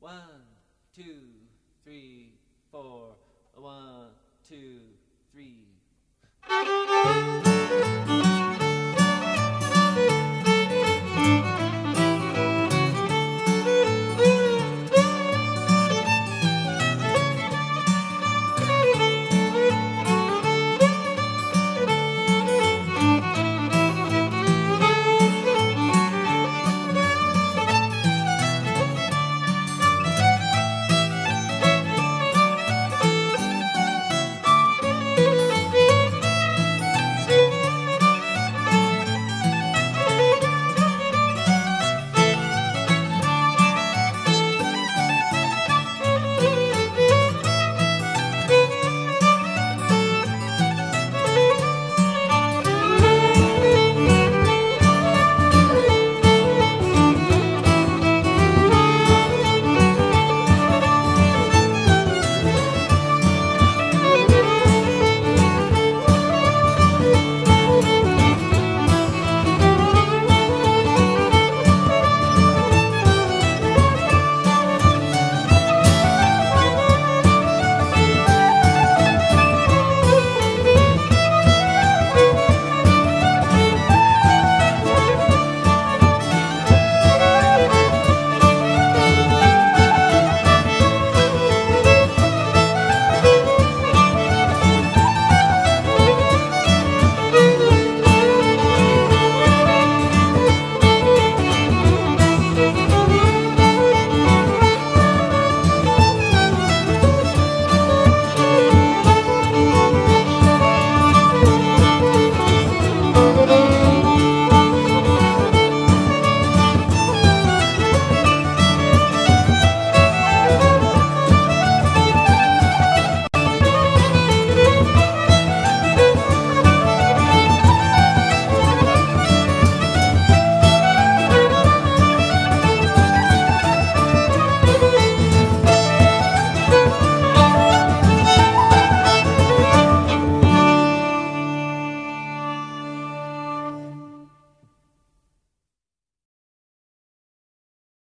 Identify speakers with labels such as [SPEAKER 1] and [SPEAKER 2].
[SPEAKER 1] One, two, three, four, one.